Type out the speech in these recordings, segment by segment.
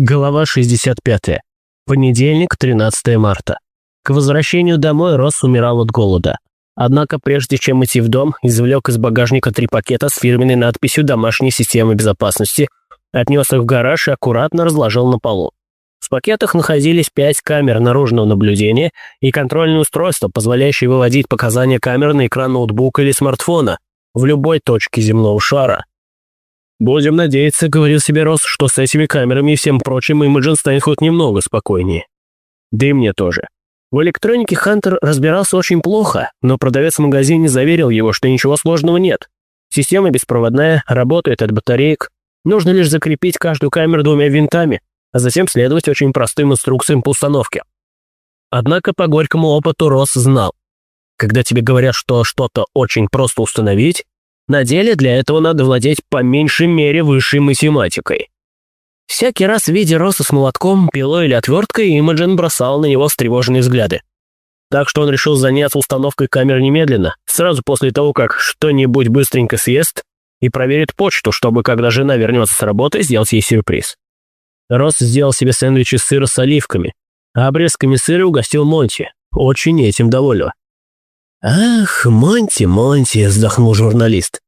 Глава 65. Понедельник, 13 марта. К возвращению домой Росс умирал от голода. Однако прежде чем идти в дом, извлек из багажника три пакета с фирменной надписью «Домашней системы безопасности», отнес их в гараж и аккуратно разложил на полу. В пакетах находились пять камер наружного наблюдения и контрольное устройство, позволяющее выводить показания камер на экран ноутбука или смартфона в любой точке земного шара. «Будем надеяться», — говорил себе Росс, «что с этими камерами и всем прочим Имиджин станет хоть немного спокойнее. Да и мне тоже». В электронике Хантер разбирался очень плохо, но продавец в магазине заверил его, что ничего сложного нет. Система беспроводная, работает от батареек. Нужно лишь закрепить каждую камеру двумя винтами, а затем следовать очень простым инструкциям по установке. Однако по горькому опыту Росс знал. Когда тебе говорят, что что-то очень просто установить, на деле для этого надо владеть по меньшей мере высшей математикой. Всякий раз, видя Росса с молотком, пилой или отверткой, Имаджин бросал на него встревоженные взгляды. Так что он решил заняться установкой камер немедленно, сразу после того, как что-нибудь быстренько съест и проверит почту, чтобы, когда жена вернется с работы, сделать ей сюрприз. Росс сделал себе сэндвичи из сыра с оливками, а обрезками сыра угостил Монти, очень этим довольно. «Ах, Монти, Монти!» – вздохнул журналист.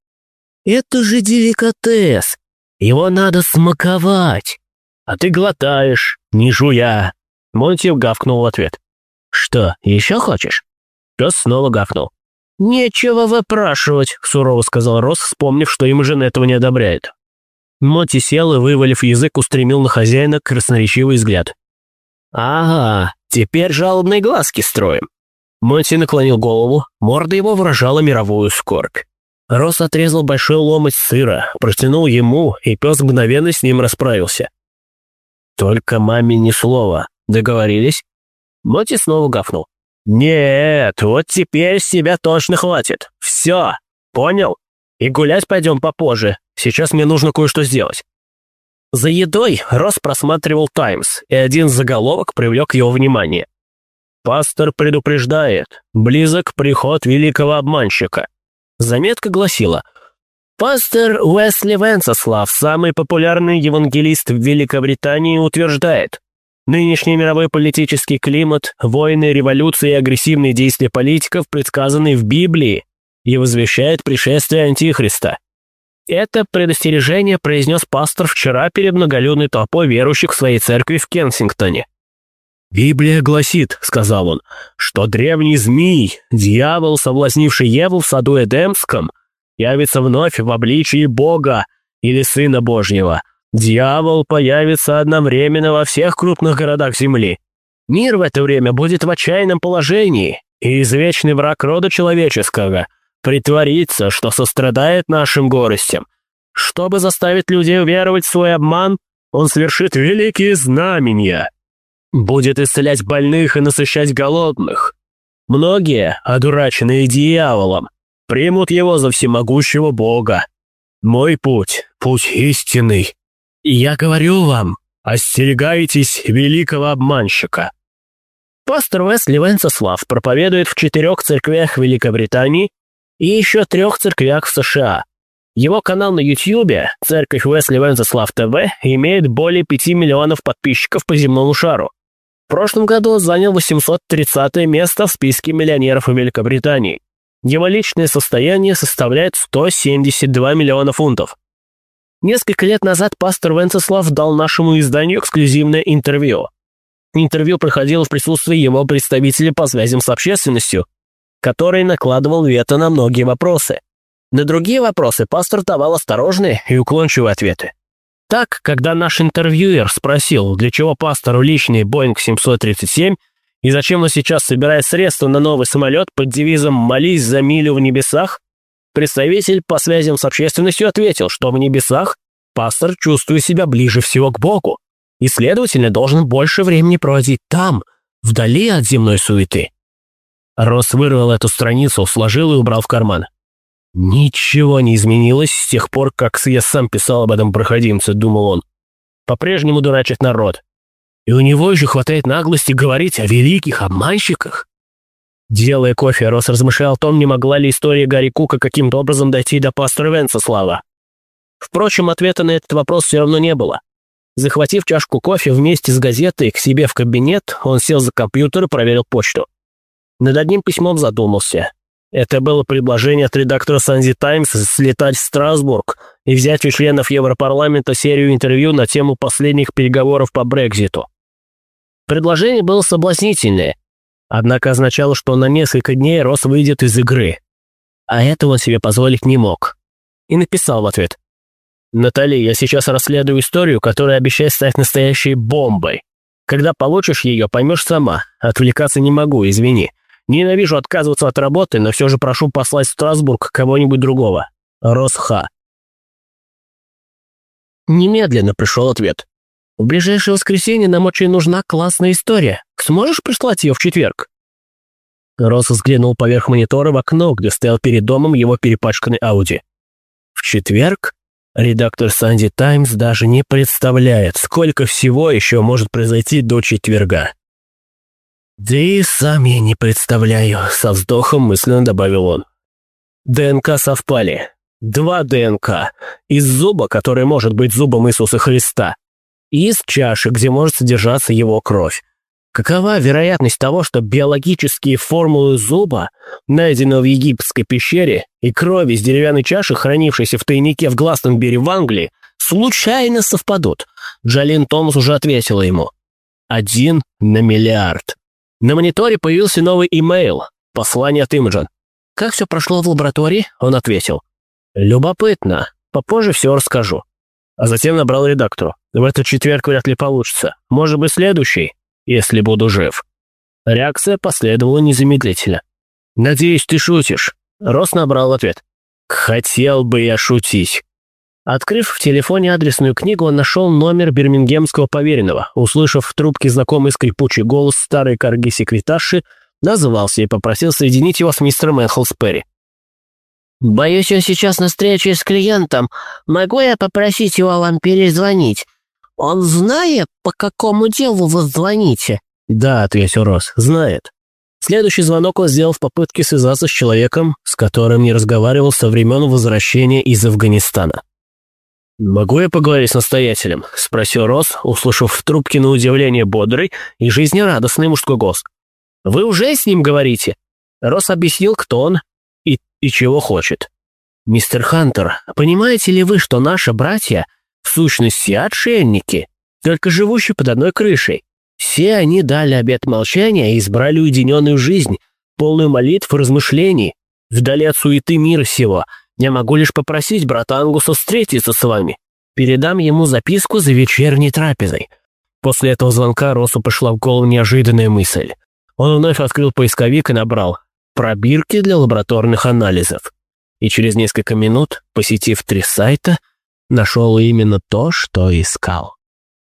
«Это же деликатес! Его надо смаковать! А ты глотаешь, не жуя!» Монти гавкнул в ответ. «Что, еще хочешь?» Пес снова гавкнул. «Нечего выпрашивать», — сурово сказал Росс, вспомнив, что им жена этого не одобряет. Монти сел и, вывалив язык, устремил на хозяина красноречивый взгляд. «Ага, теперь жалобные глазки строим. Монти наклонил голову, морда его выражала мировую скорбь. Рос отрезал большой ломоть сыра, протянул ему, и пес мгновенно с ним расправился. «Только маме ни слова. Договорились?» Монти снова гафнул. «Нет, вот теперь с тебя точно хватит. Все, понял? И гулять пойдем попозже. Сейчас мне нужно кое-что сделать». За едой Рос просматривал «Таймс», и один заголовок привлек его внимание. Пастор предупреждает, близок приход великого обманщика. Заметка гласила, Пастор Уэсли Венсослав, самый популярный евангелист в Великобритании, утверждает, нынешний мировой политический климат, войны, революции и агрессивные действия политиков предсказаны в Библии и возвещает пришествие Антихриста. Это предостережение произнес пастор вчера перед многолюдной толпой верующих в своей церкви в Кенсингтоне. «Библия гласит, — сказал он, — что древний змей, дьявол, соблазнивший Еву в саду Эдемском, явится вновь в обличии Бога или Сына Божьего. Дьявол появится одновременно во всех крупных городах Земли. Мир в это время будет в отчаянном положении, и извечный враг рода человеческого притворится, что сострадает нашим горестям. Чтобы заставить людей уверовать в свой обман, он совершит великие знамения» будет исцелять больных и насыщать голодных. Многие, одураченные дьяволом, примут его за всемогущего Бога. Мой путь — путь истинный. Я говорю вам, остерегайтесь великого обманщика. Пастор Весли Венцеслав проповедует в четырех церквях Великобритании и еще трех церквях в США. Его канал на YouTube «Церковь Весли Венцеслав ТВ» имеет более 5 миллионов подписчиков по земному шару. В прошлом году занял 830 место в списке миллионеров Великобритании. Его личное состояние составляет 172 миллиона фунтов. Несколько лет назад пастор Венцеслав дал нашему изданию эксклюзивное интервью. Интервью проходило в присутствии его представителя по связям с общественностью, который накладывал вето на многие вопросы. На другие вопросы пастор давал осторожные и уклончивые ответы. Так, когда наш интервьюер спросил, для чего пастору личный Boeing 737 и зачем он сейчас собирает средства на новый самолет под девизом «Молись за милю в небесах», представитель по связям с общественностью ответил, что в небесах пастор чувствует себя ближе всего к Богу и, следовательно, должен больше времени проводить там, вдали от земной суеты. Росс вырвал эту страницу, сложил и убрал в карман. Ничего не изменилось с тех пор, как я сам писал об этом проходимце, думал он. По-прежнему дурачит народ. И у него еще хватает наглости говорить о великих обманщиках. Делая кофе, Рос размышлял о том, не могла ли история Гарри Кука каким-то образом дойти до пастора Венцеслава. Впрочем, ответа на этот вопрос все равно не было. Захватив чашку кофе вместе с газетой к себе в кабинет, он сел за компьютер и проверил почту. Над одним письмом задумался. Это было предложение от редактора «Санди Таймс» слетать в Страсбург и взять у членов Европарламента серию интервью на тему последних переговоров по Брекзиту. Предложение было соблазнительное, однако означало, что на несколько дней Росс выйдет из игры. А этого он себе позволить не мог. И написал в ответ. «Натали, я сейчас расследую историю, которая обещает стать настоящей бомбой. Когда получишь ее, поймешь сама. Отвлекаться не могу, извини. Ненавижу отказываться от работы, но все же прошу послать в Страсбург кого-нибудь другого. Росха». Немедленно пришел ответ. В ближайшее воскресенье нам очень нужна классная история. Сможешь прислать ее в четверг?» Росс взглянул поверх монитора в окно, где стоял перед домом его перепачканный Ауди. В четверг редактор Санди Таймс даже не представляет, сколько всего еще может произойти до четверга. «Да и сам я не представляю», — со вздохом мысленно добавил он. ДНК совпали. Два ДНК. Из зуба, который может быть зубом Иисуса Христа, и из чаши, где может содержаться его кровь. Какова вероятность того, что биологические формулы зуба, найденного в египетской пещере, и крови из деревянной чаши, хранившейся в тайнике в Гластенбери в Англии, случайно совпадут? Джалин Томас уже ответила ему. Один на миллиард. На мониторе появился новый имейл, послание от Имджан. Как все прошло в лаборатории, он ответил. Любопытно, попозже все расскажу. А затем набрал редактору. В этот четверг вряд ли получится. Может быть, следующий, если буду жив. Реакция последовала незамедлительно. «Надеюсь, ты шутишь?» Рос набрал ответ. «Хотел бы я шутить». Открыв в телефоне адресную книгу, он нашел номер бирмингемского поверенного. Услышав в трубке знакомый скрипучий голос старой корги-секретарши, назвался и попросил соединить его с мистером Энхолсперри. «Боюсь, он сейчас на встрече с клиентом. Могу я попросить его вам перезвонить? Он знает, по какому делу вы звоните?» «Да», — ответил Рос, — «знает». Следующий звонок он сделал в попытке связаться с человеком, с которым не разговаривал со времен возвращения из Афганистана. «Могу я поговорить с настоятелем?» — спросил Рос, услышав в трубке на удивление бодрый и жизнерадостный мужской голос. «Вы уже с ним говорите?» Рос объяснил, кто он и, и чего хочет. «Мистер Хантер, понимаете ли вы, что наши братья в сущности отшельники, только живущие под одной крышей? Все они дали обет молчания и избрали уединенную жизнь, полную молитв и размышлений, вдали от суеты мира сего. Я могу лишь попросить брата Ангуса встретиться с вами. Передам ему записку за вечерней трапезой». После этого звонка Росу пришла в голову неожиданная мысль. Он вновь открыл поисковик и набрал «пробирки для лабораторных анализов». И через несколько минут, посетив три сайта, нашел именно то, что искал.